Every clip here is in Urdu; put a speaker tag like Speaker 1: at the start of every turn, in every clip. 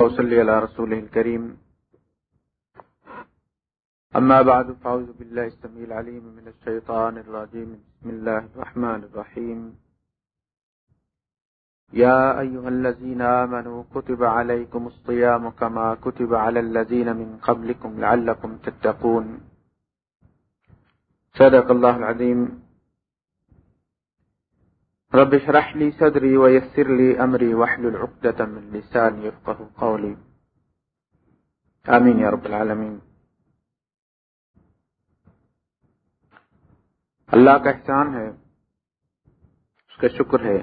Speaker 1: وصلي على رسوله الكريم أما بعد فأعوذ بالله السميع العليم من الشيطان الرجيم بسم الله الرحمن الرحيم يا أيها الذين آمنوا كتب عليكم الصيام كما كتب على الذين من قبلكم لعلكم تتقون. صدق الله العظيم رب اشرح لي صدري ويسر لي أمري واحلل عقدة من لساني يفقه قولي. آمين يا رب العالمين. اللہ کا احسان ہے، اس کا شکر ہے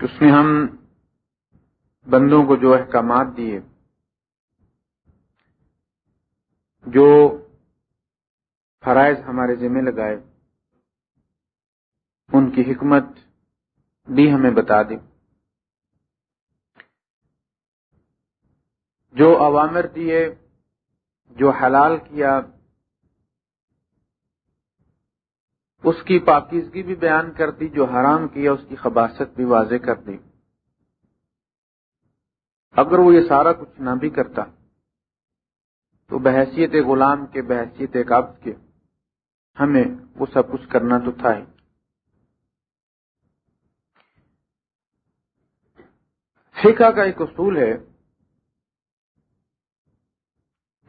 Speaker 1: کہ اس نے ہم بندوں کو جو احکامات دیے، جو فرائض ہمارے ذمہ لگائے ان کی حکمت بھی ہمیں بتا دی۔ جو عوامر دیے، جو حلال کیا، اس کی پاکیزگی بھی بیان کر دی، جو حرام کیا، اس کی خباست بھی واضح کر دی۔ اگر وہ یہ سارا کچھ نہ بھی کرتا، تو بحثیت غلام کے، بحثیت عبد کے، ہمیں وہ سب کچھ کرنا تو تھا ہی۔ فقہ کا ایک اصول ہے۔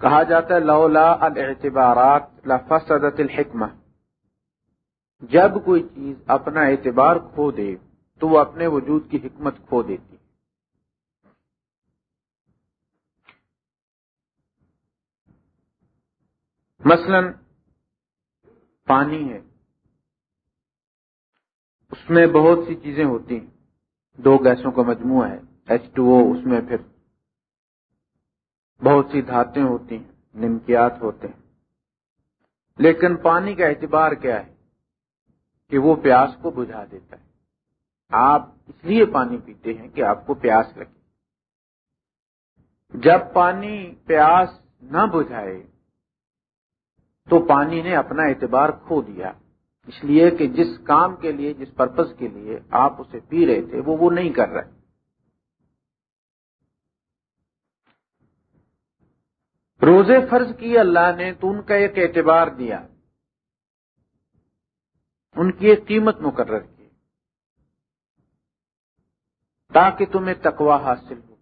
Speaker 1: کہا جاتا ہے، لولا الاعتبارات لفسدت الحکمہ۔ جب کوئی چیز اپنا اعتبار کھو دے، تو وہ اپنے وجود کی حکمت کھو دیتی۔ مثلا، پانی ہے۔ اس میں بہت سی چیزیں ہوتی ہیں۔ دو گیسوں کا مجموعہ ہے۔ ایچ ٹو او اس میں پھر بہت سی دھاتیں ہوتی ہیں، نمکیات ہوتے ہیں۔ لیکن پانی کا اعتبار کیا ہے؟ کہ وہ پیاس کو بجھا دیتا ہے۔ آپ اس لیے پانی پیتے ہیں کہ آپ کو پیاس لگے۔ جب پانی پیاس نہ بجھائے، تو پانی نے اپنا اعتبار کھو دیا۔ اس لیے کہ جس کام کے لیے، جس پرپز کے لیے آپ اسے پی رہے تھے، وہ وہ نہیں کر رہے۔ روزے فرض کی اللہ نے تو ان کا ایک اعتبار دیا۔ ان کی ایک قیمت مقرر کی۔ تاکہ تمہیں تقوا حاصل ہو۔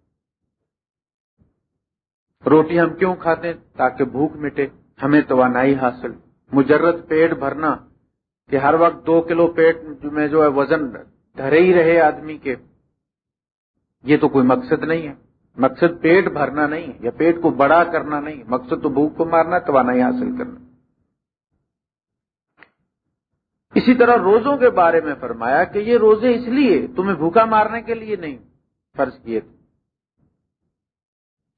Speaker 1: روٹی ہم کیوں کھاتے ہیں؟ تاکہ بھوک مٹے، ہمیں توانائی حاصل۔ مجرد پیٹ بھرنا کہ ہر وقت دو کلو پیٹ میں جو ہے وزن دھرے ہی رہے آدمی کے، یہ تو کوئی مقصد نہیں ہے۔ مقصد پیٹ بھرنا نہیں یا پیٹ کو بڑا کرنا نہیں، مقصد تو بھوک کو مارنا، توانائی حاصل کرنا۔ اسی طرح روزوں کے بارے میں فرمایا کہ یہ روزے اس لیے تمہیں بھوکا مارنے کے لیے نہیں، فرض کیے تھے۔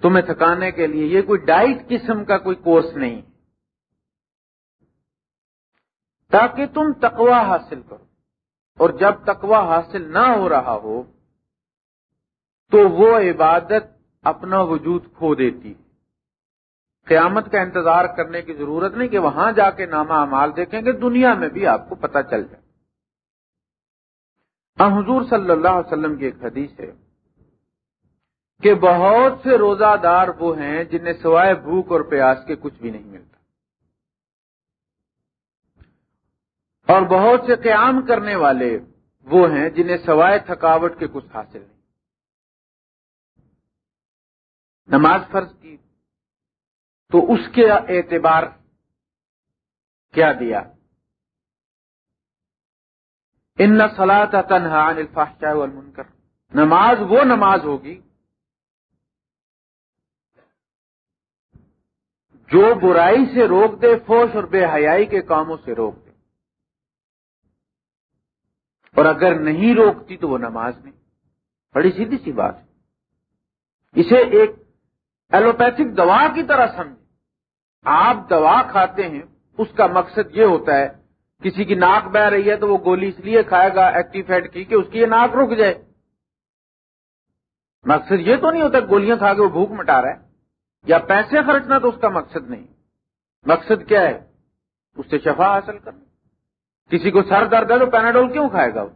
Speaker 1: تمہیں تھکانے کے لیے یہ کوئی ڈائٹ قسم کا کوئی کورس نہیں۔ تاکہ تم تقوا حاصل کرو۔ اور جب تقوا حاصل نہ ہو رہا ہو تو وہ عبادت اپنا وجود کھو دیتی۔ قیامت کا انتظار کرنے کی ضرورت نہیں کہ وہاں جا کے نامہ امال دیکھیں گے، دنیا میں بھی آپ کو پتہ چل جائے۔ حضور صلی اللہ علیہ وسلم کی ایک حدیث ہے کہ بہت سے روزہ دار وہ ہیں جنہیں سوائے بھوک اور پیاس کے کچھ بھی نہیں ملتا۔ اور بہت سے قیام کرنے والے وہ ہیں جنہیں سوائے تھکاوٹ کے کچھ حاصل نہیں۔ نماز فرض کی، تو اس کے اعتبار کیا دیا؟ ان سلا تنہا الفاحشاء والمنکر۔ نماز وہ نماز ہوگی جو برائی سے روک دے، فوش اور بے حیائی کے کاموں سے روک دے۔ اور اگر نہیں روکتی تو وہ نماز نہیں۔ بڑی سیدھی سی بات۔ ہے اسے ایک ایلوپیتھک دوا کی طرح سمجھے آپ دوا کھاتے ہیں، اس کا مقصد یہ ہوتا ہے، کسی کی ناک بہ رہی ہے تو وہ گولی اس لیے کھائے گا ایکٹیفیٹ کی کہ اس کی یہ ناک رک جائے۔ مقصد یہ تو نہیں ہوتا گولیاں کھا کے وہ بھوک مٹا رہا ہے، یا پیسے خرچنا تو اس کا مقصد نہیں۔ مقصد کیا ہے؟ اس سے شفا حاصل کرنا۔ کسی کو سر درد ہے تو پیناڈول کیوں کھائے گا وہ؟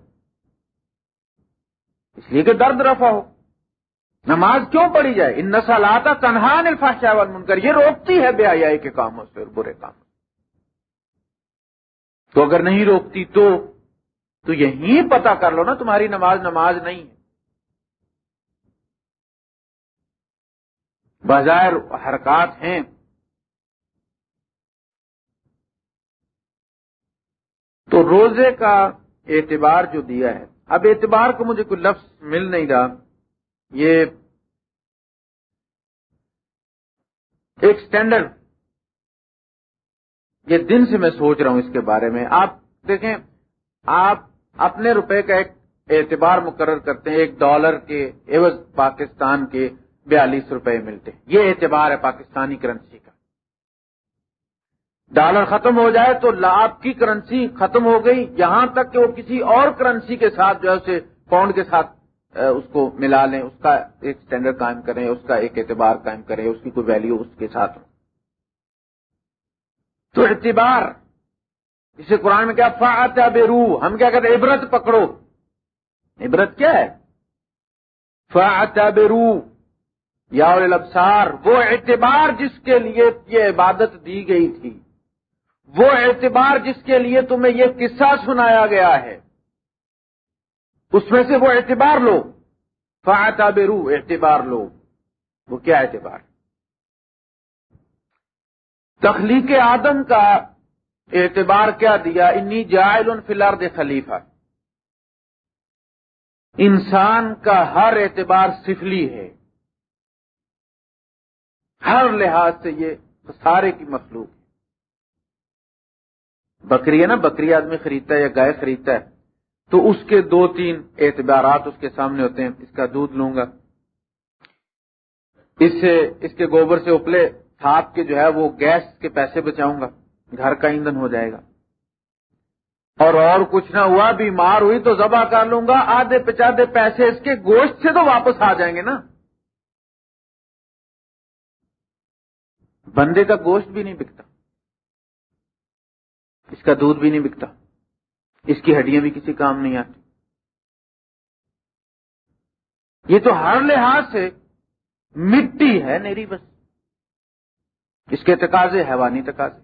Speaker 1: اس لیے کہ درد رفع ہو۔ نماز کیوں پڑھی جائے؟ ان نسلات تنہا الفاشا منکر یہ روکتی ہے بے آئی کے کاموں سے اور برے کاموں تو اگر نہیں روکتی تو تو یہی پتا کر لو نا تمہاری نماز نماز نہیں ہے۔ بظاہر حرکات ہیں۔ تو روزے کا اعتبار جو دیا ہے، اب اعتبار کو مجھے کوئی لفظ مل نہیں رہا۔ یہ ایک اسٹینڈرڈ یہ دن سے میں سوچ رہا ہوں اس کے بارے میں۔ آپ دیکھیں، آپ اپنے روپے کا ایک اعتبار مقرر کرتے ہیں، ایک ڈالر کے ایوز پاکستان کے بیالیس روپے ملتے ہیں۔ یہ اعتبار ہے پاکستانی کرنسی کا۔ ڈالر ختم ہو جائے تو آپ کی کرنسی ختم ہو گئی۔ یہاں تک کہ وہ کسی اور کرنسی کے ساتھ جو ہے اسے پاؤنڈ کے ساتھ اس کو ملا لیں، اس کا ایک اسٹینڈرڈ قائم کریں، اس کا ایک اعتبار قائم کریں، اس کی کوئی ویلیو اس کے ساتھ ہو۔ تو اعتبار، اسے قرآن میں کیا فاطا بے روح ہم کیا کہتے ہیں؟ عبرت پکڑو۔ عبرت کیا ہے؟ فاطا بے روح یا لبسار وہ اعتبار جس کے لیے یہ عبادت دی گئی تھی، وہ اعتبار جس کے لیے تمہیں یہ قصہ سنایا گیا ہے۔ اس میں سے وہ اعتبار لو۔ فاطا اعتبار لو۔ وہ کیا اعتبار؟ تخلیق آدم کا اعتبار کیا دیا؟ انی جائل فلار دے خلیفہ انسان کا ہر اعتبار سفلی ہے۔ ہر لحاظ سے یہ سارے کی مخلوق ہے۔ بکری ہے نا، بکری آدمی خریدتا ہے یا گائے خریدتا ہے۔ تو اس کے دو تین اعتبارات اس کے سامنے ہوتے ہیں، اس کا دودھ لوں گا۔ اس سے، اس کے گوبر سے اپلے، تھاپ کے جو ہے وہ گیس کے پیسے بچاؤں گا، گھر کا ایندھن ہو جائے گا۔ اور اور کچھ نہ ہوا، بیمار ہوئی تو ذبح کر لوں گا، آدھے پچادے پیسے اس کے گوشت سے تو واپس آ جائیں گے نا۔ بندے کا گوشت بھی نہیں بکتا۔ اس کا دودھ بھی نہیں بکتا۔ اس کی ہڈیاں بھی کسی کام نہیں آتی۔ یہ تو ہر لحاظ سے مٹی ہے میری بس۔ اس کے تقاضے حیوانی تقاضے۔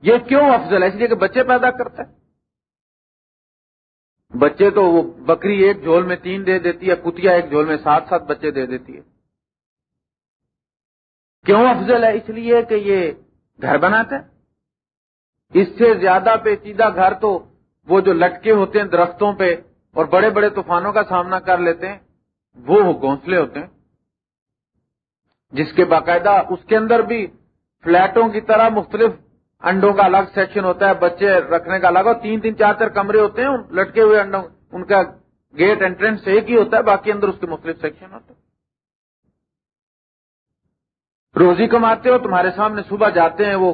Speaker 1: یہ کیوں افضل ہے؟ اس لیے کہ بچے پیدا کرتا ہے۔ بچے تو وہ بکری ایک جھول میں تین دے دیتی ہے کتیا ایک جھول میں سات سات بچے دے دیتی ہے۔ کیوں افضل ہے؟ اس لیے کہ یہ گھر بناتا ہے۔ اس سے زیادہ پیچیدہ گھر تو وہ جو لٹکے ہوتے ہیں درختوں پہ اور بڑے بڑے طوفانوں کا سامنا کر لیتے ہیں، وہ گھونسلے ہوتے ہیں۔ جس کے باقاعدہ اس کے اندر بھی فلیٹوں کی طرح مختلف انڈوں کا الگ سیکشن ہوتا ہے، بچے رکھنے کا الگ، اور تین تین چار چار کمرے ہوتے ہیں لٹکے ہوئے انڈوں، ان کا گیٹ انٹرنس ایک ہی ہوتا ہے، باقی اندر اس کے مختلف سیکشن ہوتے ہیں۔ روزی کماتے ہو، تمہارے سامنے صبح جاتے ہیں، وہ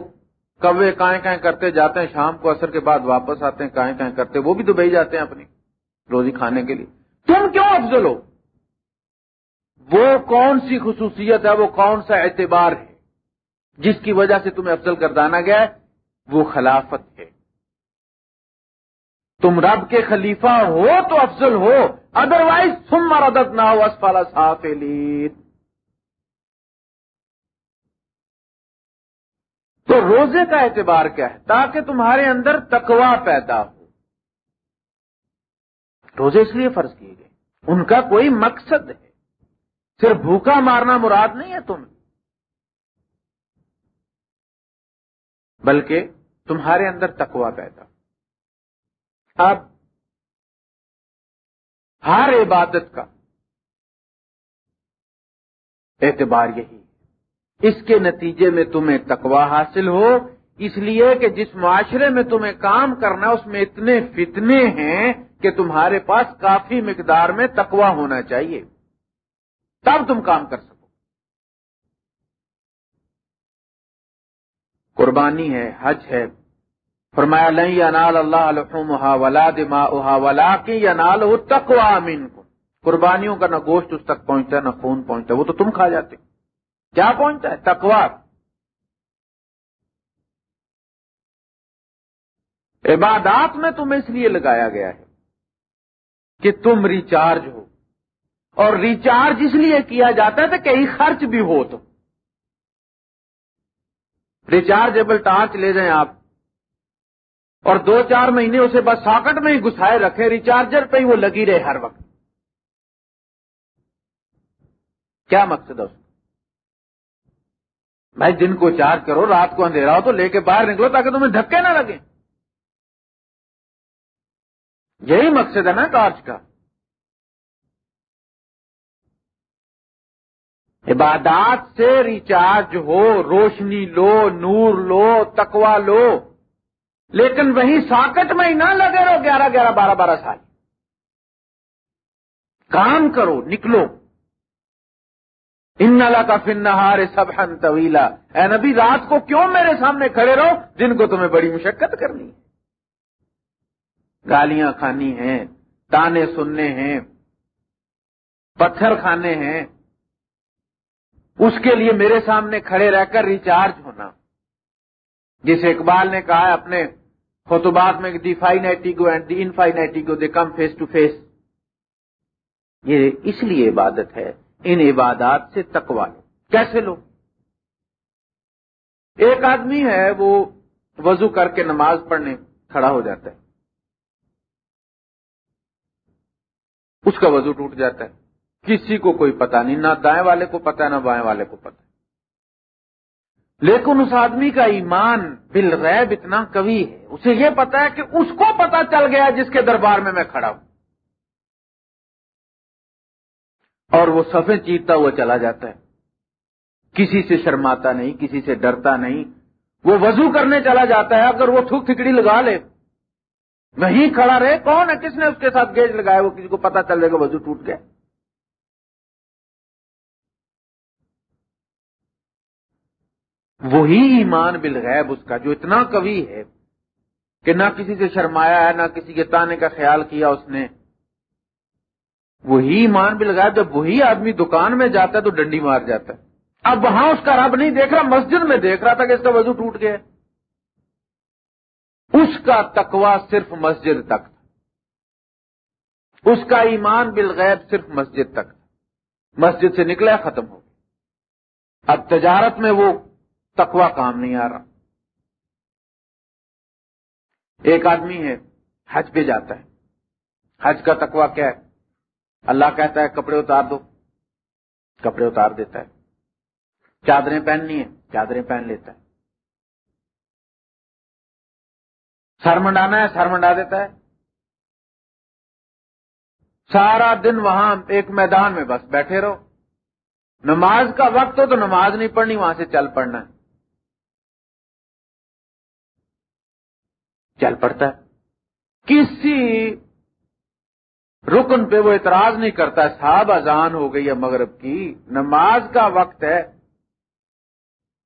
Speaker 1: کوے کائیں کائیں کرتے جاتے ہیں، شام کو اثر کے بعد واپس آتے ہیں، کائیں کائیں کرتے وہ بھی تو بہی جاتے ہیں اپنی روزی کھانے کے لیے۔ تم کیوں افضل ہو؟ وہ کون سی خصوصیت ہے؟ وہ کون سا اعتبار ہے؟ جس کی وجہ سے تمہیں افضل کردانا گیا وہ خلافت ہے۔ تم رب کے خلیفہ ہو تو افضل ہو ادروائز تم مردت نہ ہو اسفال صاف تو روزے کا اعتبار کیا ہے؟ تاکہ تمہارے اندر تکوا پیدا ہو۔ روزے اس لیے فرض کیے گئے۔ ان کا کوئی مقصد ہے۔ صرف بھوکا مارنا مراد نہیں ہے تم بلکہ تمہارے اندر تکوا پیدا اب ہر عبادت کا اعتبار یہی اس کے نتیجے میں تمہیں تکوا حاصل ہو، اس لیے کہ جس معاشرے میں تمہیں کام کرنا اس میں اتنے فتنے ہیں کہ تمہارے پاس کافی مقدار میں تکوا ہونا چاہیے۔ تب تم کام کر سکو۔ قربانی ہے، حج ہے۔ فرمایا لئی انال اللہ الحمہ ولا دما ولا کی انال ہو تکوا امین کو قربانیوں کا نہ گوشت اس تک پہنچتا ہے، نہ خون پہنچتا ہے، وہ تو تم کھا جاتے کیا پہنچتا ہے؟ تکوا عبادات میں تمہیں اس لیے لگایا گیا ہے کہ تم ریچارج ہو۔ اور ریچارج اس لیے کیا جاتا ہے تو کہیں خرچ بھی ہو تو۔ ریچارجیبل ٹارچ لے جائیں آپ۔ اور دو چار مہینے اسے بس ساکٹ میں ہی گسائے رکھے ریچارجر پہ ہی وہ لگی رہے ہر وقت۔ کیا مقصد ہے اس بھائی دن کو چارج کرو رات کو اندھیرا ہو تو لے کے باہر نکلو تاکہ تمہیں دھکے نہ لگے یہی مقصد ہے نا ٹارچ کا۔ عبادات سے ریچارج ہو، روشنی لو، نور لو تکوا لو۔ لیکن وہی ساکٹ میں ہی نہ لگے رہو گیارہ گیارہ بارہ بارہ سال۔ کام کرو، نکلو۔ ان نلا کا فن نہار سب طویلا اے نبی، رات کو کیوں میرے سامنے کھڑے رہو؟ جن کو تمہیں بڑی مشقت کرنی ہے۔ گالیاں کھانی ہیں، تانے سننے ہیں، پتھر کھانے ہیں۔ اس کے لیے میرے سامنے کھڑے رہ کر ریچارج ہونا۔ جس اقبال نے کہا ہے، اپنے خطبات میں the finite ego and the infinite ego, they come face to face. یہ اس لیے عبادت ہے ان عبادات سے تکوا لو کیسے لو ایک آدمی ہے، وہ وضو کر کے نماز پڑھنے کھڑا ہو جاتا ہے۔ اس کا وضو ٹوٹ جاتا ہے۔ کسی کو کوئی پتا نہیں، نہ دائیں والے کو پتا نہ بائیں والے کو پتا لیکن اس آدمی کا ایمان بالغیب اتنا کبھی ہے، اسے یہ پتا ہے کہ اس کو پتا چل گیا جس کے دربار میں میں کھڑا ہوں۔ اور وہ سفے چیرتا ہوا چلا جاتا ہے۔ کسی سے شرماتا نہیں، کسی سے ڈرتا نہیں۔ وہ وضو کرنے چلا جاتا ہے، اگر وہ تھوک تھکڑی لگا لے۔ وہیں کھڑا رہے، کون ہے؟ کس نے اس کے ساتھ گیج لگایا؟ وہ کسی کو پتا چل جائے گا وضو ٹوٹ گیا۔ وہی ایمان بالغیب اس کا، جو اتنا کبھی ہے کہ نہ کسی سے شرمایا ہے، نہ کسی کے تانے کا خیال کیا اس نے۔ وہی ایمان بھی لگایا، جب وہی آدمی دکان میں جاتا ہے تو ڈنڈی مار جاتا ہے۔ اب وہاں اس کا رب نہیں دیکھ رہا، مسجد میں دیکھ رہا تھا کہ اس کا وضو ٹوٹ گیا۔ اس کا تقوا صرف مسجد تک تھا۔ اس کا ایمان بالغیب صرف مسجد تک تھا۔ مسجد سے نکلا، ختم ہو گیا۔ اب تجارت میں وہ تقوا کام نہیں آ رہا۔ ایک آدمی ہے، حج پہ جاتا ہے۔ حج کا تقوا کیا ہے؟ اللہ کہتا ہے کپڑے اتار دو۔ کپڑے اتار دیتا ہے۔ چادریں پہننی ہے چادریں پہن لیتا ہے۔ سر منڈانا ہے، سر منڈا دیتا ہے۔ سارا دن وہاں ایک میدان میں بس بیٹھے رہو۔ نماز کا وقت ہو تو نماز نہیں پڑھنی، وہاں سے چل پڑنا ہے۔ چل پڑتا ہے۔ کسی رکن پہ وہ اعتراض نہیں کرتا صاحب اذان ہو گئی ہے مغرب کی، نماز کا وقت ہے۔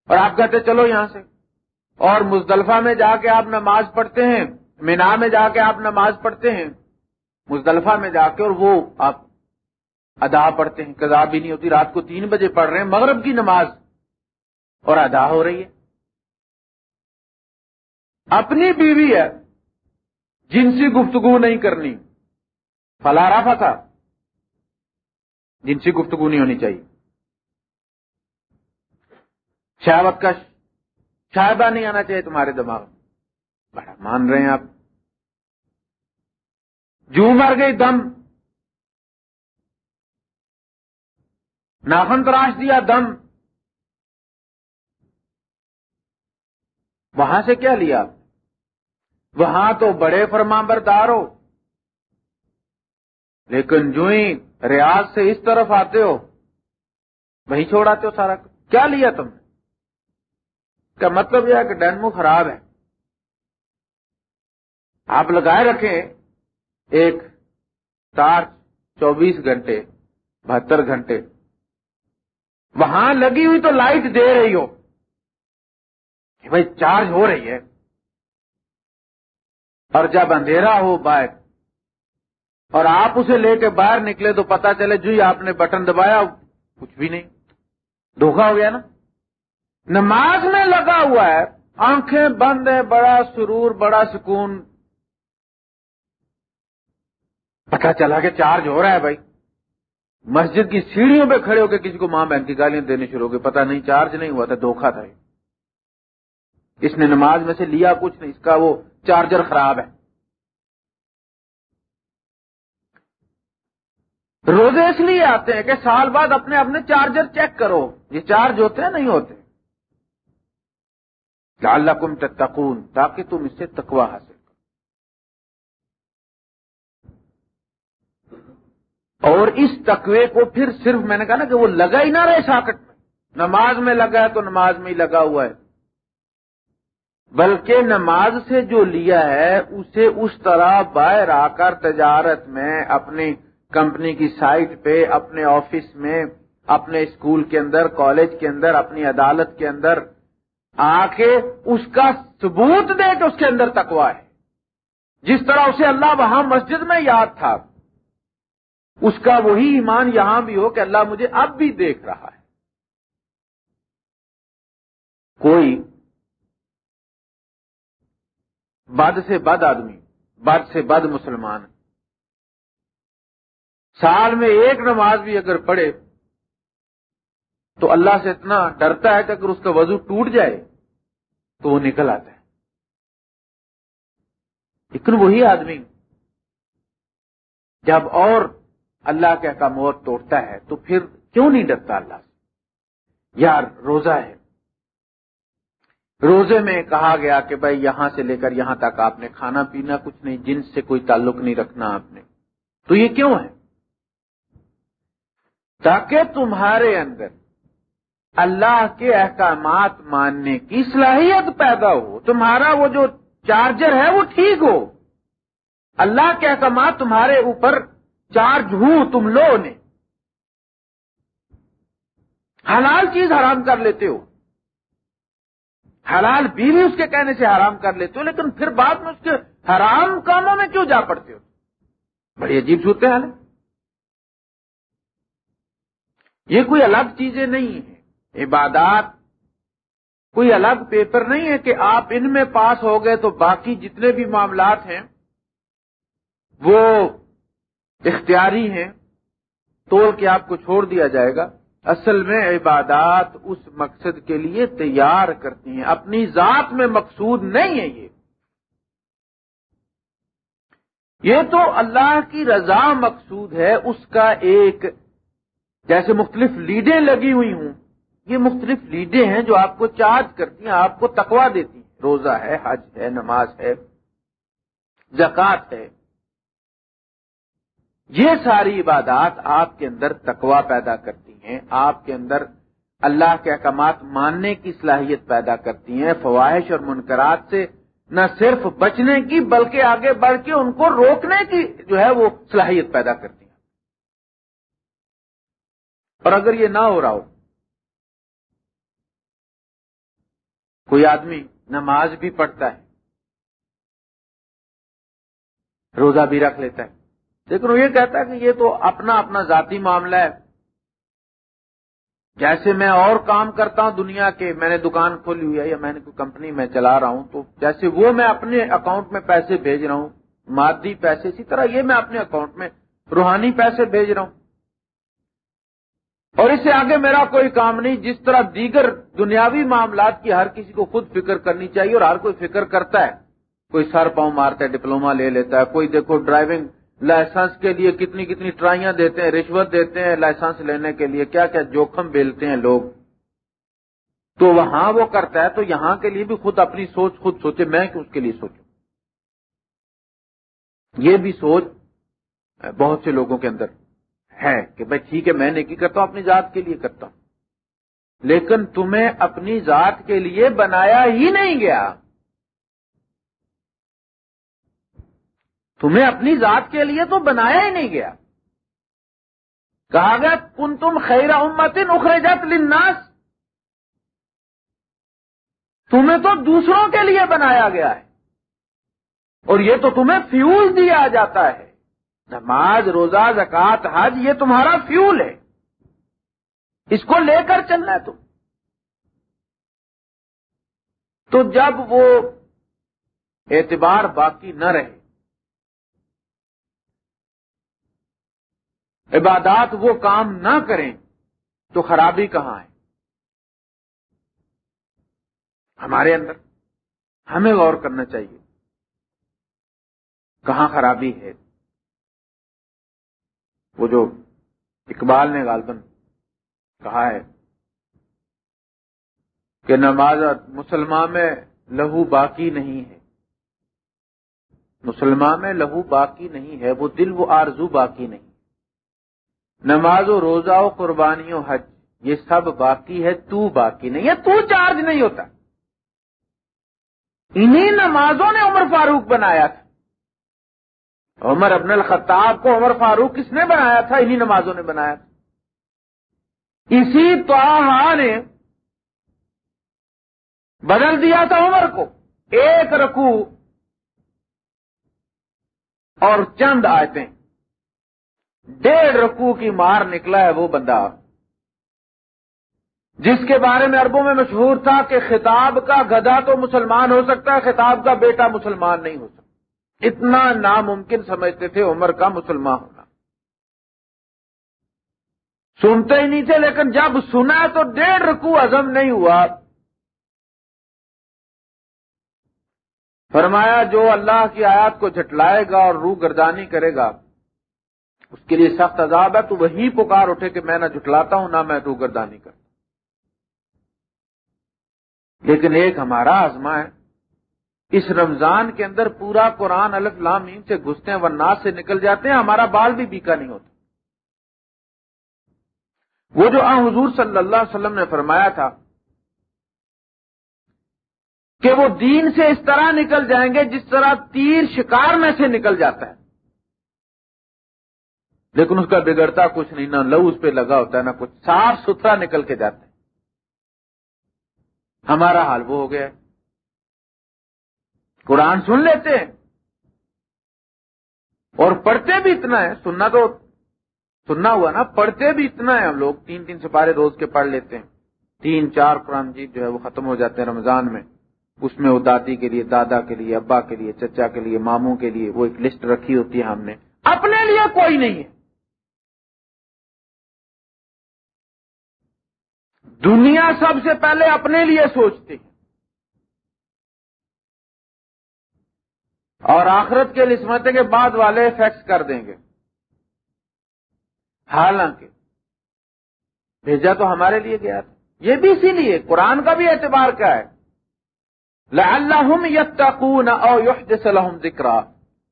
Speaker 1: اور آپ کہتے چلو یہاں سے۔ اور مزدلفہ میں جا کے آپ نماز پڑھتے ہیں، مینا میں جا کے آپ نماز پڑھتے ہیں۔ مزدلفہ میں جا کے اور وہ آپ ادا پڑھتے ہیں۔ کدا بھی نہیں ہوتی، رات کو تین بجے پڑھ رہے ہیں، مغرب کی نماز۔ اور ادا ہو رہی ہے۔ اپنی بیوی ہے جنسی گفتگو نہیں کرنی۔ فلا رافا تھا جنسی گفتگو نہیں ہونی چاہیے. شہبت کا شاہبہ نہیں آنا چاہیے تمہارے دماغ میں. بڑا مان رہے ہیں آپ. جو مر گئی دم. ناخن تراش دیا دم. وہاں سے کیا لیا؟ وہاں تو بڑے فرما بردار ہو. لیکن جو ہی ریاض سے اس طرف آتے ہو وہی چھوڑ آتے ہو سارا۔ کیا لیا تم نے؟ کا مطلب یہ ہے کہ ڈینمو خراب ہے؟ آپ لگائے رکھیں ایک تار چوبیس گھنٹے، بہتر گھنٹے۔ وہاں لگی ہوئی تو لائٹ دے رہی ہو۔ کہ بھائی چارج ہو رہی ہے۔ اور جب اندھیرا ہو بائک اور آپ اسے لے کے باہر نکلے تو پتا چلے جو آپ نے بٹن دبایا، کچھ بھی نہیں۔ دھوکا ہو گیا نا۔ نماز میں لگا ہوا ہے، آنکھیں بند ہیں، بڑا سرور، بڑا سکون۔ پتا چلا کہ چارج ہو رہا ہے بھائی۔ مسجد کی سیڑھیوں پہ کھڑے ہو کے کسی کو ماں بہن کی گالیاں دینے شروع ہو گئے۔ پتا نہیں، چارج نہیں ہوا تھا دھوکھا تھا اس نے نماز میں سے لیا، کچھ نہیں، اس کا وہ چارجر خراب ہے۔ روزے اس لیے آتے ہیں کہ سال بعد اپنے اپنے چارجر چیک کرو۔ یہ چارج ہوتے ہیں نہیں ہوتے؟ اللہ کم تکون تاکہ تم اس سے تکوا حاصل کرو۔ اور اس تقوی کو پھر صرف میں نے کہا نا کہ وہ لگا ہی نہ رہے ساکٹ میں۔ نماز میں لگا ہے تو نماز میں ہی لگا ہوا ہے۔ بلکہ نماز سے جو لیا ہے، اسے اس طرح باہر آ کر تجارت میں اپنی کمپنی کی سائٹ پہ اپنے آفس میں، اپنے اسکول کے اندر، کالج کے اندر، اپنی عدالت کے اندر آ کے اس کا ثبوت دے کہ اس کے اندر تکوا ہے۔ جس طرح اسے اللہ وہاں مسجد میں یاد تھا، اس کا وہی ایمان یہاں بھی ہو کہ اللہ مجھے اب بھی دیکھ رہا ہے۔ کوئی بد سے بد آدمی، بد سے بد مسلمان سال میں ایک نماز بھی اگر پڑھے تو اللہ سے اتنا ڈرتا ہے کہ اگر اس کا وضو ٹوٹ جائے تو وہ نکل آتا ہے۔ لیکن وہی آدمی جب اور اللہ کے احکامات توڑتا ہے تو پھر کیوں نہیں ڈرتا اللہ سے؟ یار، روزہ ہے۔ روزے میں کہا گیا کہ بھائی، یہاں سے لے کر یہاں تک آپ نے کھانا پینا کچھ نہیں، جن سے کوئی تعلق نہیں رکھنا آپ نے۔ تو یہ کیوں ہے؟ تاکہ تمہارے اندر اللہ کے احکامات ماننے کی صلاحیت پیدا ہو، تمہارا وہ جو چارجر ہے وہ ٹھیک ہو۔ اللہ کے احکامات تمہارے اوپر چارج ہوں تم لو نے۔ حلال چیز حرام کر لیتے ہو۔ حلال بیوی اس کے کہنے سے حرام کر لیتے ہو، لیکن پھر بعد میں اس کے حرام کاموں میں کیوں جا پڑتے ہو؟ بڑی عجیب صورت حال ہے یہ کوئی الگ چیزیں نہیں ہیں۔ عبادات، کوئی الگ پیپر نہیں ہے کہ آپ ان میں پاس ہو گئے تو باقی جتنے بھی معاملات ہیں، وہ اختیاری ہیں۔ توڑ کے آپ کو چھوڑ دیا جائے گا۔ اصل میں عبادات اس مقصد کے لیے تیار کرتی ہیں۔ اپنی ذات میں مقصود نہیں ہے یہ۔ یہ تو اللہ کی رضا مقصود ہے، اس کا ایک جیسے مختلف لیڈیں لگی ہوئی ہوں، یہ مختلف لیڈیں ہیں جو آپ کو چارج کرتی ہیں، آپ کو تکوا دیتی ہیں۔ روزہ ہے، حج ہے، نماز ہے زکات ہے۔ یہ ساری عبادات آپ کے اندر تکوا پیدا کرتی ہیں، آپ کے اندر اللہ کے احکامات ماننے کی صلاحیت پیدا کرتی ہیں فواہش اور منکرات سے نہ صرف بچنے کی بلکہ آگے بڑھ کے ان کو روکنے کی جو ہے وہ صلاحیت پیدا کرتی اور اگر یہ نہ ہو رہا ہو، کوئی آدمی نماز بھی پڑھتا ہے، روزہ بھی رکھ لیتا ہے، لیکن وہ یہ کہتا ہے کہ یہ تو اپنا اپنا ذاتی معاملہ ہے۔ جیسے میں اور کام کرتا ہوں دنیا کے، میں نے دکان کھولی ہوئی ہے یا میں نے کوئی کمپنی میں چلا رہا ہوں، تو جیسے وہ میں اپنے اکاؤنٹ میں پیسے بھیج رہا ہوں، مادی پیسے، اسی طرح یہ میں اپنے اکاؤنٹ میں روحانی پیسے بھیج رہا ہوں۔ اور اس سے آگے میرا کوئی کام نہیں، جس طرح دیگر دنیاوی معاملات کی ہر کسی کو خود فکر کرنی چاہیے اور ہر کوئی فکر کرتا ہے۔ کوئی سر پاؤں مارتا ہے ڈپلوما لے لیتا ہے، کوئی دیکھو ڈرائیونگ لائسنس کے لیے کتنی کتنی ٹرائیاں دیتے ہیں، رشوت دیتے ہیں لائسنس لینے کے لیے، کیا کیا جوخم بیلتے ہیں لوگ۔ تو وہاں وہ کرتا ہے، تو یہاں کے لیے بھی خود اپنی سوچ خود سوچے، میں اس کے لیے سوچوں؟ یہ بھی سوچ بہت سے لوگوں کے اندر۔ ہے کہ بھائی ٹھیک ہے، میں نیکی کرتا ہوں، اپنی ذات کے لیے کرتا ہوں۔ لیکن تمہیں اپنی ذات کے لیے بنایا ہی نہیں گیا۔ تمہیں اپنی ذات کے لیے تو بنایا ہی نہیں گیا۔ کہا گیا کن تم خیر امت اخرجت للناس۔ تمہیں تو دوسروں کے لیے بنایا گیا ہے۔ اور یہ تو تمہیں فیول دیا جاتا ہے۔ نماز، روزہ، زکات، حج، یہ تمہارا فیول ہے۔ اس کو لے کر چلنا ہے تم۔ تو جب وہ اعتبار باقی نہ رہے، عبادات وہ کام نہ کریں، تو خرابی کہاں ہے؟ ہمارے اندر ہمیں غور کرنا چاہیے۔ کہاں خرابی ہے؟ وہ جو اقبال نے غالباً کہا ہے کہ نماز مسلمان میں لہو باقی نہیں ہے۔ مسلمان میں لہو باقی نہیں ہے، وہ دل وہ آرزو باقی نہیں۔ نماز و روزہ و قربانی و حج، یہ سب باقی ہے، تو باقی نہیں ہے تو چارج نہیں ہوتا۔ انہی نمازوں نے عمر فاروق بنایا تھا۔ عمر ابن الخطاب کو عمر فاروق کس نے بنایا تھا؟ انہی نمازوں نے بنایا تھا۔ اسی تو نے بدل دیا تھا عمر کو۔ ایک رکو اور چند آیتیں۔ ڈیڑھ رکو کی مار نکلا ہے وہ بندہ۔ جس کے بارے میں عربوں میں مشہور تھا کہ خطاب کا گدا تو مسلمان ہو سکتا ہے، خطاب کا بیٹا مسلمان نہیں ہو سکتا۔ اتنا ناممکن سمجھتے تھے عمر کا مسلمان ہونا۔ سنتے ہی نہیں تھے، لیکن جب سنا تو ڈیڑھ رکو عزم نہیں ہوا۔ فرمایا، جو اللہ کی آیات کو جھٹلائے گا اور روح گردانی کرے گا، اس کے لیے سخت عذاب ہے۔ تو وہی پکار اٹھے کہ میں نہ جھٹلاتا ہوں، نہ میں روح گردانی کرتا لیکن ایک ہمارا آزما ہے اس رمضان کے اندر پورا قرآن الف لامین سے گھستے ہیں ورنات سے نکل جاتے ہیں، ہمارا بال بھی بیکا نہیں ہوتا۔ وہ جو آ حضور صلی اللہ علیہ وسلم نے فرمایا تھا کہ وہ دین سے اس طرح نکل جائیں گے جس طرح تیر شکار میں سے نکل جاتا ہے۔ لیکن اس کا بگڑتا کچھ نہیں، نہ لو اس پہ لگا ہوتا ہے، نہ کچھ، صاف ستھرا نکل کے جاتا ہے۔ ہمارا حال وہ ہو گیا۔ ہے قرآن سن لیتے ہیں۔ اور پڑھتے بھی اتنا ہے، سننا تو سننا ہوا نا، پڑھتے بھی اتنا ہے۔ ہم لوگ تین تین سپارے روز کے پڑھ لیتے ہیں۔ تین چار قرآن جیت جو ہے وہ ختم ہو جاتے ہیں رمضان میں۔ اس میں وہ دادی کے لیے، دادا کے لیے، ابا کے لیے، چچا کے لیے، ماموں کے لیے وہ ایک لسٹ رکھی ہوتی ہے ہم نے۔ اپنے لیے کوئی نہیں ہے۔ دنیا سب سے پہلے اپنے لیے سوچتی ہے اور آخرت کے لیے کے بعد والے فیکس کر دیں گے۔ حالانکہ بھیجا تو ہمارے لیے گیا تھا۔ یہ بھی اسی لیے، قرآن کا بھی اعتبار کیا ہے۔ اللہ یتقون او یحدث لهم ذکرا،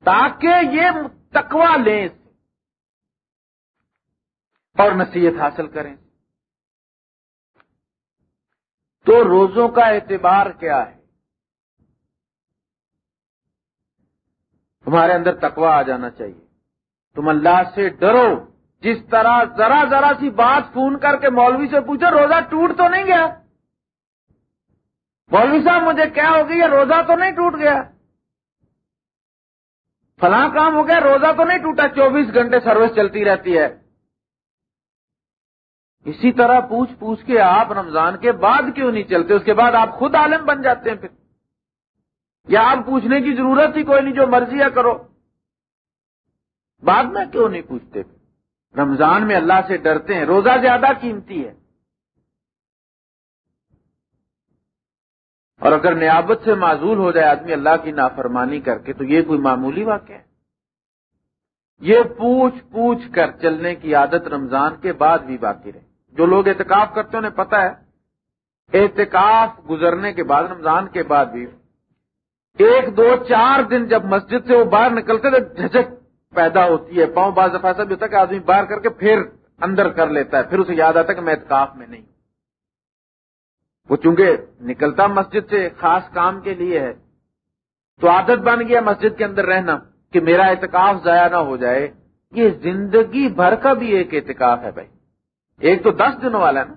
Speaker 1: تاکہ یہ تقوا لیں۔ اور نصیحت حاصل کریں۔ تو روزوں کا اعتبار کیا ہے؟ تمہارے اندر تقوا آ جانا چاہیے۔ تم اللہ سے ڈرو۔ جس طرح ذرا ذرا سی بات فون کر کے مولوی سے پوچھو، روزہ ٹوٹ تو نہیں گیا؟ مولوی صاحب، مجھے کیا ہو گئی روزہ تو نہیں ٹوٹ گیا۔ فلاں کام ہو گیا، روزہ تو نہیں ٹوٹا۔ چوبیس گھنٹے سروس چلتی رہتی ہے۔ اسی طرح پوچھ پوچھ کے آپ رمضان کے بعد کیوں نہیں چلتے؟ اس کے بعد آپ خود عالم بن جاتے ہیں پھر۔ یا آپ پوچھنے کی ضرورت ہی کوئی نہیں، جو مرضی ہے کرو۔ بعد میں کیوں نہیں پوچھتے؟ رمضان میں اللہ سے ڈرتے ہیں، روزہ زیادہ قیمتی ہے۔ اور اگر نیابت سے معذول ہو جائے آدمی اللہ کی نافرمانی کر کے، تو یہ کوئی معمولی واقع ہے؟ یہ پوچھ پوچھ کر چلنے کی عادت رمضان کے بعد بھی باقی رہے۔ جو لوگ احتکاف کرتے انہیں پتا ہے۔ احتکاف گزرنے کے بعد، رمضان کے بعد بھی ایک دو چار دن جب مسجد سے وہ باہر نکلتے تو جھجک پیدا ہوتی ہے۔ پاؤں باز دفعہ ایسا بھی ہوتا ہے کہ آدمی باہر کر کے پھر اندر کر لیتا ہے، پھر اسے یاد آتا ہے کہ میں احتکاف میں نہیں وہ چونکہ نکلتا مسجد سے خاص کام کے لیے ہے، تو عادت بن گیا مسجد کے اندر رہنا کہ میرا احتکاف ضائع نہ ہو جائے۔ یہ زندگی بھر کا بھی ایک احتکاف ہے بھائی۔ ایک تو دس دنوں والا ہے نا۔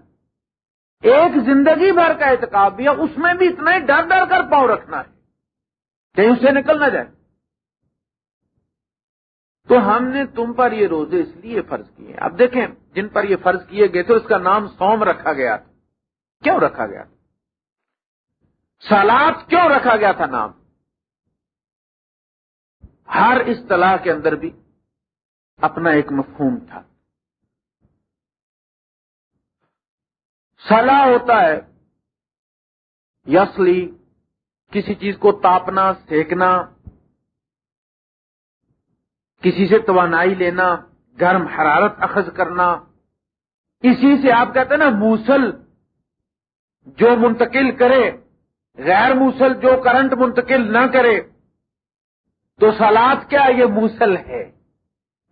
Speaker 1: ایک زندگی بھر کا اعتکاب بھی ہے، اس میں بھی اتنا ہی ڈر ڈر کر پاؤں رکھنا ہے۔ کہیں اسے سے نکل نہ جائے۔ تو ہم نے تم پر یہ روزے اس لیے فرض کیے۔ اب دیکھیں، جن پر یہ فرض کیے گئے تھے، اس کا نام سوم رکھا گیا تھا۔ کیوں رکھا گیا تھا؟ سالات کیوں رکھا گیا تھا نام؟ ہر اصطلاح کے اندر بھی اپنا ایک مفہوم تھا۔ سلا ہوتا ہے، یسلی کسی چیز کو تاپنا، سیکنا، کسی سے توانائی لینا، گرم حرارت اخذ کرنا۔ اسی سے آپ کہتے ہیں نا، موسل جو منتقل کرے، غیر موسل جو کرنٹ منتقل نہ کرے۔ تو سلاد کیا یہ موسل ہے؟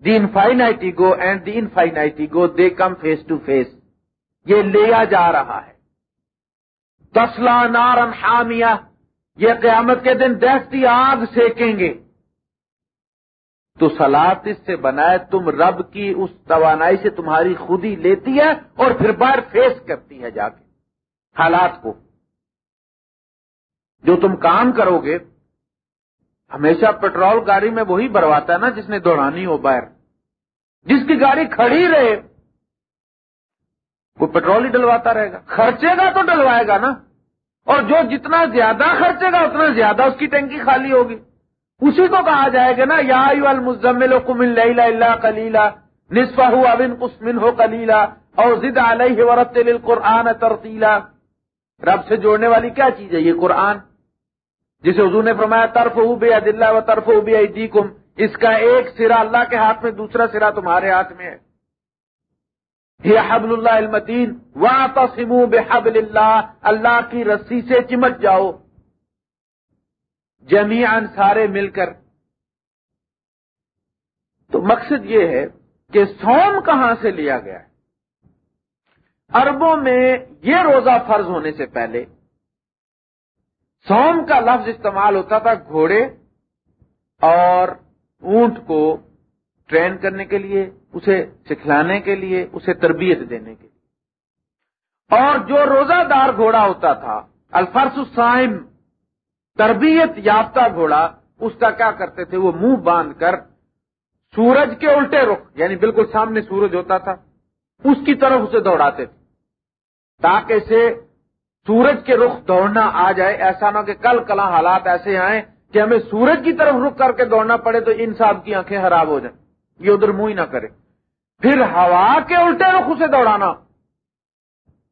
Speaker 1: The infinite ego and the infinite ego, they come face to face. یہ لیا جا رہا ہے۔ تسلا نارن حامیہ۔ یہ قیامت کے دن دہتی آگ سیکیں گے۔ تو سلاد اس سے بنائے تم رب کی اس توانائی سے تمہاری خود ہی لیتی ہے اور پھر باہر فیس کرتی ہے جا کے۔ حالات کو۔ جو تم کام کرو گے، ہمیشہ پیٹرول گاڑی میں وہی برواتا ہے نا جس نے دوڑانی ہو باہر۔ جس کی گاڑی کھڑی رہے، وہ پیٹرول ہی ڈلواتا رہے گا۔ خرچے گا تو ڈلوائے گا نا۔ اور جو جتنا زیادہ خرچے گا اتنا زیادہ اس کی ٹینکی خالی ہوگی۔ اسی کو کہا جائے گا نا، یا المزمل کمل اللہ کلیلہ نصفہ ہو ابن کسمن ہو کلیلہ اور ضد علیہ ورت قرآن ترتیلا۔ رب سے جوڑنے والی کیا چیز ہے یہ قرآن؟ جسے حضور نے فرمایا طرف ہو بے عدلہ و طرف ہو بے اس کا ایک سرا اللہ کے ہاتھ میں، دوسرا سرا تمہارے ہاتھ میں ہے۔ یہ حبل اللہ المتین۔ وا بے حبل اللہ اللہ کی رسی سے چمٹ جاؤ۔ جمیان سارے مل کر۔ تو مقصد یہ ہے کہ سوم کہاں سے لیا گیا ہے؟ اربوں میں یہ روزہ فرض ہونے سے پہلے سوم کا لفظ استعمال ہوتا تھا گھوڑے اور اونٹ کو ٹرین کرنے کے لیے، اسے سکھلانے کے لیے، اسے تربیت دینے کے لیے۔ اور جو روزہ دار گھوڑا ہوتا تھا، الفرس السائم تربیت یافتہ گھوڑا، اس کا کیا کرتے تھے؟ وہ منہ باندھ کر سورج کے الٹے رخ یعنی بالکل سامنے سورج ہوتا تھا، اس کی طرف اسے دوڑاتے تھے۔ تاکہ اسے سورج کے رخ دوڑنا آ جائے۔ ایسا نہ کہ کل کلا حالات ایسے آئیں کہ ہمیں سورج کی طرف رخ کر کے دوڑنا پڑے تو ان صاحب کی آنکھیں خراب ہو جائیں۔ یہ ادھر منہ ہی نہ کرے۔ پھر ہوا کے الٹے رخ اسے دوڑانا۔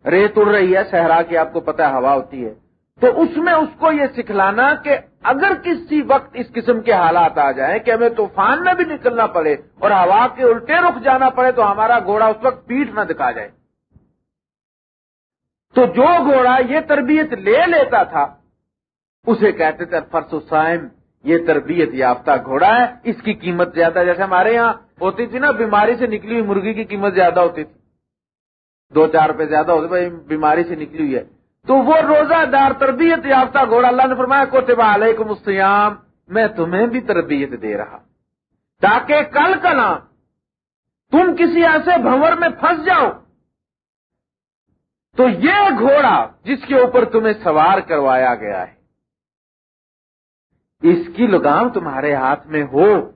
Speaker 1: ریت اڑ رہی ہے، صحرا کی آپ کو پتا ہے، ہوا ہوتی ہے۔ تو اس میں اس کو یہ سکھلانا کہ اگر کسی وقت اس قسم کے حالات آ جائیں کہ ہمیں طوفان میں بھی نکلنا پڑے اور ہوا کے الٹے رخ جانا پڑے تو ہمارا گھوڑا اس وقت پیٹ نہ دکھا جائے۔ تو جو گھوڑا یہ تربیت لے لیتا تھا، اسے کہتے تھے فرس سائم یہ تربیت یافتہ گھوڑا ہے، اس کی قیمت زیادہ جیسے ہمارے یہاں ہوتی تھی نا، بیماری سے نکلی ہوئی مرغی کی قیمت زیادہ ہوتی تھی۔ دو چار روپے زیادہ ہوتے، بھائی بیماری سے نکلی ہوئی ہے۔ تو وہ روزہ دار تربیت یافتہ گھوڑا اللہ نے فرمایا کوتبہ علیکم السیام میں تمہیں بھی تربیت دے رہا تاکہ کل کلا تم کسی ایسے بھور میں پھنس جاؤ۔ تو یہ گھوڑا جس کے اوپر تمہیں سوار کروایا گیا ہے اس کی لگام تمہارے ہاتھ میں ہو۔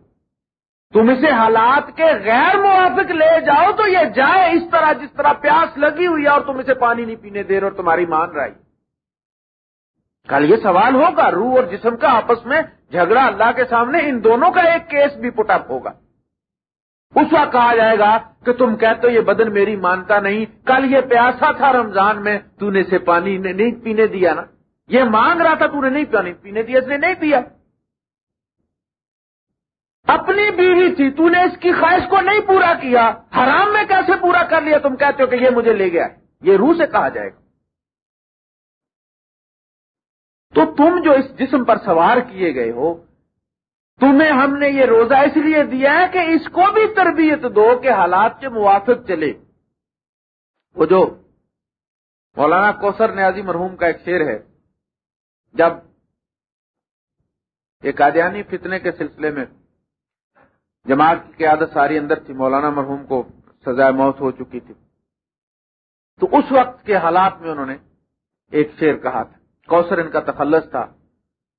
Speaker 1: تم اسے حالات کے غیر موافق لے جاؤ تو یہ جائے اس طرح جس طرح پیاس لگی ہوئی ہے اور تم اسے پانی نہیں پینے دے رہے اور تمہاری مان رہی کل یہ سوال ہوگا، روح اور جسم کا آپس میں جھگڑا اللہ کے سامنے، ان دونوں کا ایک کیس بھی پٹ اپ ہوگا۔ اس وقت کہا جائے گا کہ تم کہتے ہو یہ بدن میری مانتا نہیں، کل یہ پیاسا تھا رمضان میں، تو نے اسے پانی نہیں پینے دیا نا۔ یہ مانگ رہا تھا تو نے نہیں پانی پینے دیا، اس نے نہیں پیا۔ اپنی بیوی تھی، تو نے اس کی خواہش کو نہیں پورا کیا۔ حرام میں کیسے پورا کر لیا؟ تم کہتے ہو کہ یہ مجھے لے گیا۔ یہ روح سے کہا جائے گا۔ تو تم جو اس جسم پر سوار کیے گئے ہو، تمہیں ہم نے یہ روزہ اس لیے دیا ہے کہ اس کو بھی تربیت دو کہ حالات کے موافق چلے۔ وہ جو مولانا کوسر نیازی مرحوم کا ایک شعر ہے جب ایک قادیانی فتنے کے سلسلے میں جماعت کی قیادت ساری اندر تھی، مولانا مرحوم کو سزائے موت ہو چکی تھی۔ تو اس وقت کے حالات میں انہوں نے ایک شیر کہا تھا۔ کوسر ان کا تخلص تھا۔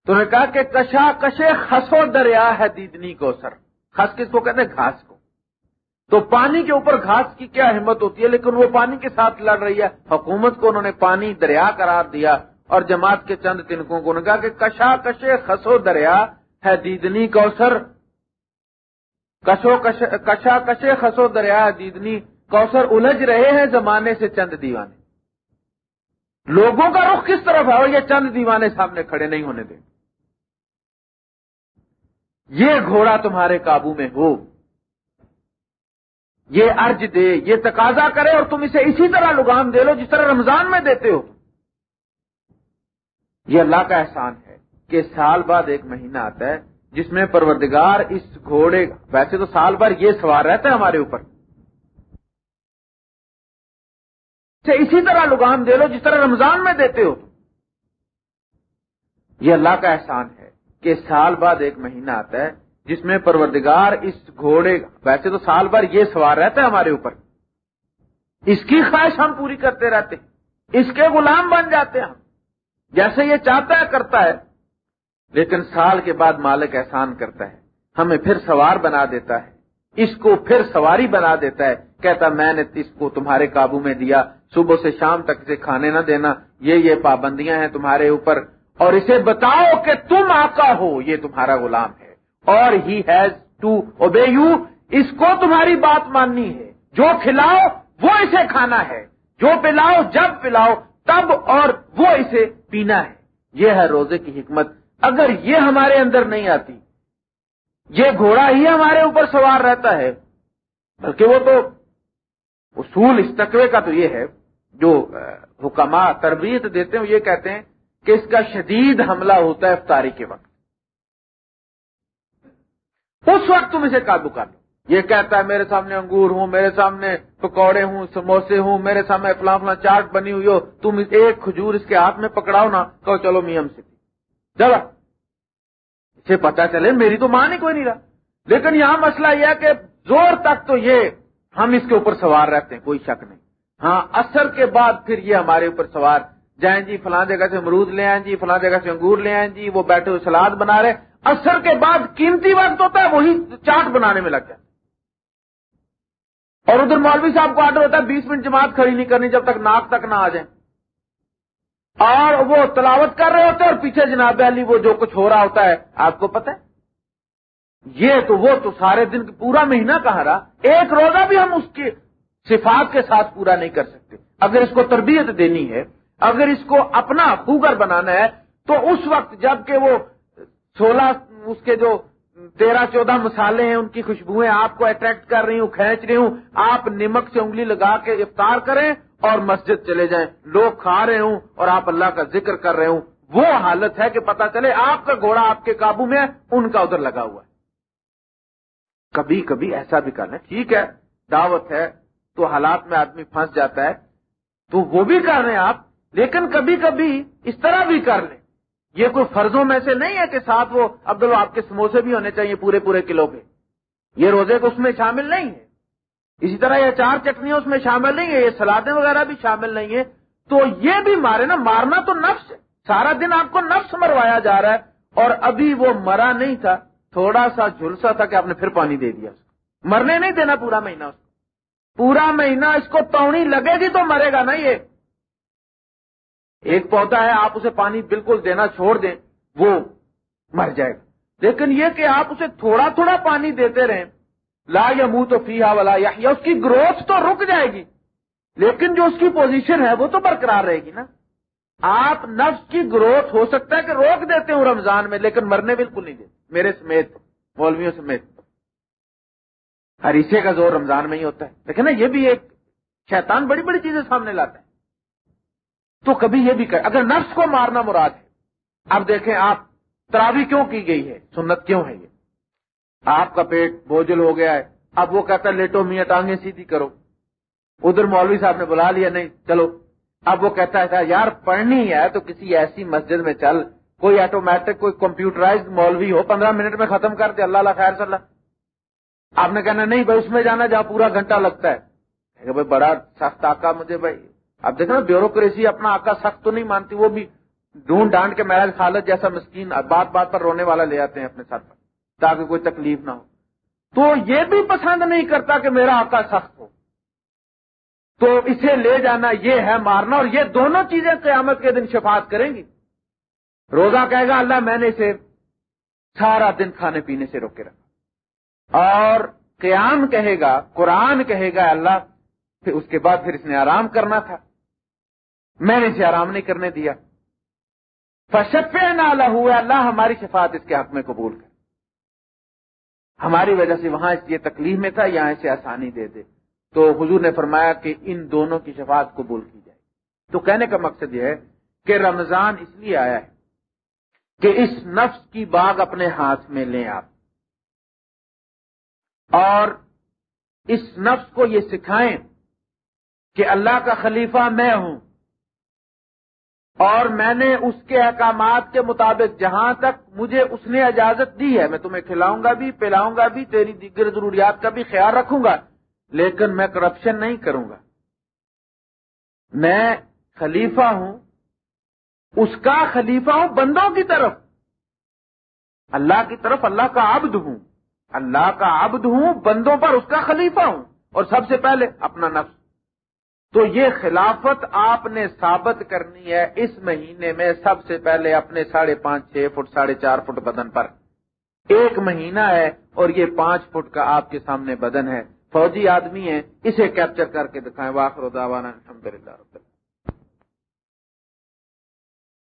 Speaker 1: تو انہوں نے کہا کہ کشا کشے خسو دریا ہے دیدنی کوسر خس کس کو کہتے ہیں؟ گھاس کو۔ تو پانی کے اوپر گھاس کی کیا ہمت ہوتی ہے؟ لیکن وہ پانی کے ساتھ لڑ رہی ہے۔ حکومت کو انہوں نے پانی دریا قرار دیا۔ اور جماعت کے چند تنکوں کو نے کہا کہ کشا کشے خسو دریا ہے دیدنی کوسر کشو کشا کشے خسو دریا دیدنی کوسر الجھ رہے ہیں زمانے سے چند دیوانے۔ لوگوں کا رخ کس طرف ہے اور یہ چند دیوانے سامنے کھڑے نہیں ہونے دیں۔ یہ گھوڑا تمہارے قابو میں ہو۔ یہ ارج دے، یہ تقاضا کرے اور تم اسے اسی طرح لگام دے لو جس طرح رمضان میں دیتے ہو۔ یہ اللہ کا احسان ہے کہ سال بعد ایک مہینہ آتا ہے جس میں پروردگار اس گھوڑے، ویسے تو سال بھر یہ سوار رہتا ہے ہمارے اوپر۔ اچھا، اسی طرح لگام دے لو، جس طرح رمضان میں دیتے ہو۔ یہ اللہ کا احسان ہے کہ سال بعد ایک مہینہ آتا ہے جس میں پروردگار اس گھوڑے، ویسے تو سال بھر یہ سوار رہتا ہے ہمارے اوپر۔ اس کی خواہش ہم پوری کرتے رہتے ہیں۔ اس کے غلام بن جاتے ہیں ہم۔ جیسے یہ چاہتا ہے کرتا ہے، لیکن سال کے بعد مالک احسان کرتا ہے، ہمیں پھر سوار بنا دیتا ہے، اس کو پھر سواری بنا دیتا ہے، کہتا میں نے اس کو تمہارے قابو میں دیا، صبح سے شام تک اسے کھانے نہ دینا، یہ یہ پابندیاں ہیں تمہارے اوپر، اور اسے بتاؤ کہ تم آقا ہو، یہ تمہارا غلام ہے، اور he has to obey you اس کو تمہاری بات ماننی ہے، جو کھلاؤ، وہ اسے کھانا ہے، جو پلاؤ، جب پلاؤ، تب اور وہ اسے پینا ہے۔ یہ ہے روزے کی حکمت۔ اگر یہ ہمارے اندر نہیں آتی، یہ گھوڑا ہی ہمارے اوپر سوار رہتا ہے۔ بلکہ وہ تو اصول اس تقوی کا تو یہ ہے، جو حکما تربیت دیتے ہیں یہ کہتے ہیں کہ اس کا شدید حملہ ہوتا ہے افطاری کے وقت۔ اس وقت تم اسے قابو کر لو۔ یہ کہتا ہے، میرے سامنے انگور ہوں، میرے سامنے پکوڑے ہوں، سموسے ہوں، میرے سامنے فلاں فلاں چاٹ بنی ہوئی ہو، تم ایک کھجور اس کے ہاتھ میں پکڑاؤ نا کہ چلو میم سے چلو اسے پتا چلے، میری تو ماں نہیں کوئی نہیں رہا۔ لیکن یہاں مسئلہ یہ ہے کہ زور تک تو یہ ہم اس کے اوپر سوار رہتے ہیں، کوئی شک نہیں۔ ہاں اثر کے بعد پھر یہ ہمارے اوپر سوار۔ جائیں جی فلاں جگہ سے امرود لے آئیں جی فلاں جگہ سے انگور لے آئیں جی وہ بیٹھے ہوئے سلاد بنا رہے۔ اثر کے بعد قیمتی وقت ہوتا ہے، وہی چاٹ بنانے میں لگ جائے اور ادھر مولوی صاحب کو آڈر ہوتا ہے بیس منٹ جماعت کھڑی نہیں کرنی جب تک ناک تک نہ آ جائیں۔ اور وہ تلاوت کر رہے ہوتے ہیں اور پیچھے جناب علی وہ جو کچھ ہو رہا ہوتا ہے، آپ کو پتہ ہے؟ یہ تو وہ تو سارے دن پورا مہینہ کہا رہا ایک روزہ بھی ہم اس کی صفات کے ساتھ پورا نہیں کر سکتے۔ اگر اس کو تربیت دینی ہے، اگر اس کو اپنا خوگر بنانا ہے، تو اس وقت جبکہ وہ سولہ اس کے جو تیرہ چودہ مسالے ہیں، ان کی خوشبوئیں آپ کو اٹریکٹ کر رہی ہوں، کھینچ رہی ہوں۔ آپ نمک سے انگلی لگا کے افطار کریں اور مسجد چلے جائیں۔ لوگ کھا رہے ہوں اور آپ اللہ کا ذکر کر رہے ہوں۔ وہ حالت ہے کہ پتا چلے، آپ کا گھوڑا آپ کے قابو میں ہے، ان کا ادھر لگا ہوا ہے۔ کبھی کبھی ایسا بھی کرنا ٹھیک ہے، دعوت ہے، تو حالات میں آدمی پھنس جاتا ہے۔ تو وہ بھی کر رہے ہیں آپ، لیکن کبھی کبھی اس طرح بھی کر لیں۔ یہ کوئی فرضوں میں سے نہیں ہے کہ ساتھ وہ عبد آپ کے سموسے بھی ہونے چاہیے پورے پورے کلو کے۔ یہ روزے کو اس میں شامل نہیں ہے۔ اسی طرح یہ چار چٹنیاں اس میں شامل نہیں ہے یہ سلادیں وغیرہ بھی شامل نہیں ہے تو یہ بھی مارے نا، مارنا تو نفس ہے۔ سارا دن آپ کو نفس مروایا جا رہا ہے اور ابھی وہ مرا نہیں تھا، تھوڑا سا جھلسا تھا کہ آپ نے پھر پانی دے دیا۔ اس کو مرنے نہیں دینا پورا مہینہ اس کو۔ پورا مہینہ اس کو پونی لگے گی تو مرے گا نا یہ۔ ایک پودا ہے، آپ اسے پانی بالکل دینا چھوڑ دیں، وہ مر جائے گا۔ لیکن یہ کہ آپ اسے تھوڑا تھوڑا پانی دیتے رہیں، لا یا منہ تو فی والا یا اس کی گروتھ تو رک جائے گی، لیکن جو اس کی پوزیشن ہے وہ تو برقرار رہے گی نا۔ آپ نفس کی گروتھ ہو سکتا ہے کہ روک دیتے ہوں رمضان میں، لیکن مرنے بالکل نہیں دیتے، میرے سمیت، مولویوں سمیت۔ ہریشے کا زور رمضان میں ہی ہوتا ہے۔ لیکن نا، یہ بھی ایک شیطان بڑی بڑی چیزیں سامنے لاتا ہے۔ تو کبھی یہ بھی کر اگر نفس کو مارنا مراد ہے، اب دیکھیں آپ، تراوی کیوں کی گئی ہے؟ سنت کیوں ہے یہ؟ آپ کا پیٹ بوجھل ہو گیا ہے، اب وہ کہتا ہے، لیٹو میاں ٹانگیں سیدھی کرو۔ ادھر مولوی صاحب نے بلا لیا، نہیں، چلو۔ اب وہ کہتا ہے یار، پڑھنی ہے تو کسی ایسی مسجد میں چل۔ کوئی آٹومیٹک کوئی کمپیوٹرائز مولوی ہو، پندرہ منٹ میں ختم کر دے۔ اللہ اللہ خیر، صلی اللہ۔ آپ نے کہنا، نہیں بھائی، اس میں جانا جہاں پورا گھنٹہ لگتا ہے۔ بھائی، بڑا سخت آکا مجھے، بھائی۔ اب دیکھنا بیوروکریسی اپنا آکا سخت تو نہیں مانتی، وہ بھی ڈھونڈ ڈانڈ کے محل خالد جیسا مسکین بات بات پر رونے والا لے آتے ہیں اپنے ساتھ تاکہ کوئی تکلیف نہ ہو۔ تو یہ بھی پسند نہیں کرتا کہ میرا آقا سخت ہو۔ تو اسے لے جانا یہ ہے مارنا اور یہ دونوں چیزیں قیامت کے دن شفاعت کریں گی۔ روزہ کہے گا، اللہ میں نے اسے سارا دن کھانے پینے سے روکے رکھا۔ اور قیام کہے گا، قرآن کہے گا، اللہ، پھر اس کے بعد پھر اس نے آرام کرنا تھا۔ میں نے اسے آرام نہیں کرنے دیا۔ فشف نالا ہوا اللہ، ہماری شفاعت اس کے حق میں قبول کر۔ ہماری وجہ سے وہاں اس لیے تکلیف میں تھا، یہاں اسے آسانی دے دے۔ تو حضور نے فرمایا کہ ان دونوں کی شفاعت قبول کی جائے۔ تو کہنے کا مقصد یہ ہے کہ رمضان اس لیے آیا ہے کہ اس نفس کی باغ اپنے ہاتھ میں لیں آپ۔ اور اس نفس کو یہ سکھائیں کہ اللہ کا خلیفہ میں ہوں۔ اور میں نے اس کے احکامات کے مطابق جہاں تک مجھے اس نے اجازت دی ہے، میں تمہیں کھلاؤں گا بھی، پلاؤں گا بھی، تیری دیگر ضروریات کا بھی خیال رکھوں گا، لیکن میں کرپشن نہیں کروں گا۔ میں خلیفہ ہوں، اس کا خلیفہ ہوں بندوں کی طرف۔ اللہ کی طرف اللہ کا عبد ہوں۔ اللہ کا عبد ہوں، بندوں پر اس کا خلیفہ ہوں۔ اور سب سے پہلے اپنا نفس۔ تو یہ خلافت آپ نے ثابت کرنی ہے اس مہینے میں سب سے پہلے اپنے ساڑھے پانچ، چھ فٹ، ساڑھے چار فٹ بدن پر۔ ایک مہینہ ہے اور یہ پانچ فٹ کا آپ کے سامنے بدن ہے۔ فوجی آدمی ہے اسے کیپچر کر کے دکھائیں۔ واخر الحمد للہ